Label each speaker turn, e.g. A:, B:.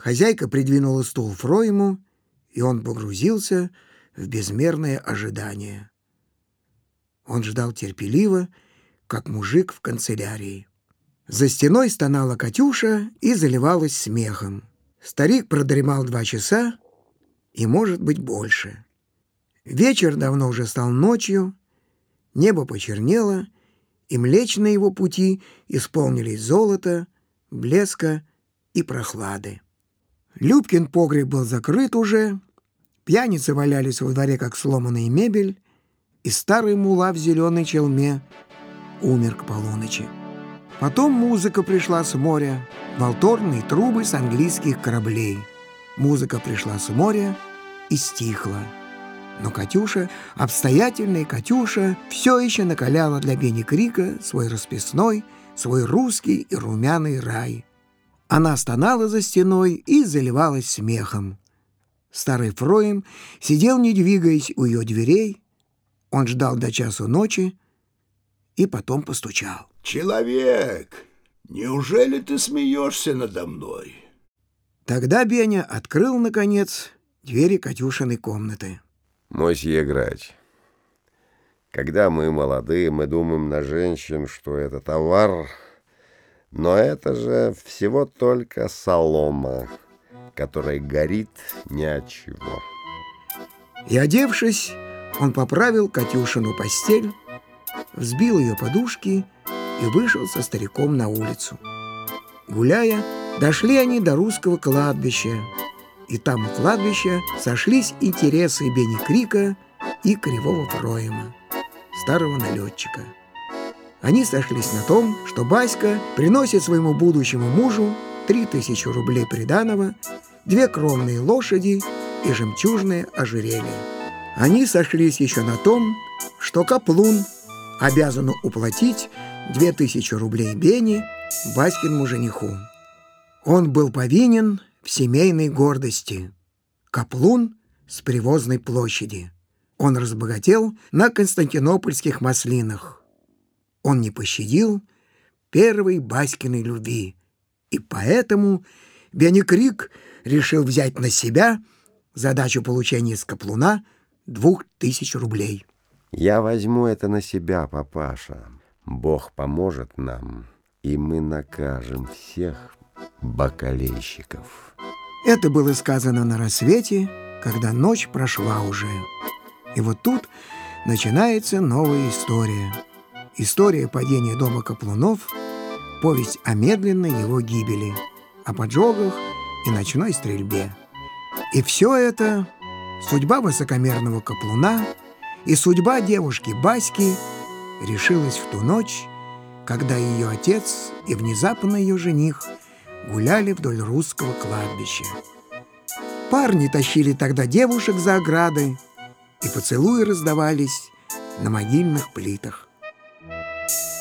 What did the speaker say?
A: Хозяйка придвинула стул Фройму, и он погрузился в безмерное ожидание. Он ждал терпеливо, как мужик в канцелярии. За стеной стонала Катюша и заливалась смехом. Старик продремал два часа и, может быть, больше. Вечер давно уже стал ночью, небо почернело, и млечные его пути исполнились золота, блеска и прохлады. Любкин погреб был закрыт уже, пьяницы валялись во дворе, как сломанная мебель, и старый мула в зеленой челме умер к полуночи. Потом музыка пришла с моря, волторные трубы с английских кораблей. Музыка пришла с моря и стихла. Но Катюша, обстоятельная Катюша, все еще накаляла для Бени Крика свой расписной, свой русский и румяный рай. Она стонала за стеной и заливалась смехом. Старый Фроем сидел, не двигаясь, у ее дверей. Он ждал до часу ночи и потом постучал.
B: «Человек, неужели ты смеешься надо мной?»
A: Тогда Беня открыл, наконец, двери Катюшиной комнаты.
C: Мосье Грач, когда мы молодые, мы думаем на женщин, что это товар, но это же всего только солома, которая горит ни от чего.
A: И, одевшись, он поправил Катюшину постель, взбил ее подушки и вышел со стариком на улицу. Гуляя, дошли они до русского кладбища, и там у кладбища сошлись интересы Бенни Крика и Кривого Фроема, старого налетчика. Они сошлись на том, что Баська приносит своему будущему мужу три тысячи рублей приданого, две кровные лошади и жемчужное ожерелье. Они сошлись еще на том, что Каплун обязан уплатить две тысячи рублей Бени Баськиному жениху. Он был повинен в семейной гордости. Каплун с привозной площади. Он разбогател на константинопольских маслинах. Он не пощадил первой Баськиной любви. И поэтому Бенекрик решил взять на себя задачу получения с Каплуна двух тысяч рублей.
C: Я возьму это на себя, папаша. Бог поможет нам, и мы накажем всех бакалейщиков.
A: Это было сказано на рассвете, когда ночь прошла уже. И вот тут начинается новая история. История падения дома Каплунов, повесть о медленной его гибели, о поджогах и ночной стрельбе. И все это судьба высокомерного Каплуна и судьба девушки Баськи решилась в ту ночь, когда ее отец и внезапно ее жених – гуляли вдоль русского кладбища. Парни тащили тогда девушек за ограды, и поцелуи раздавались на могильных плитах. you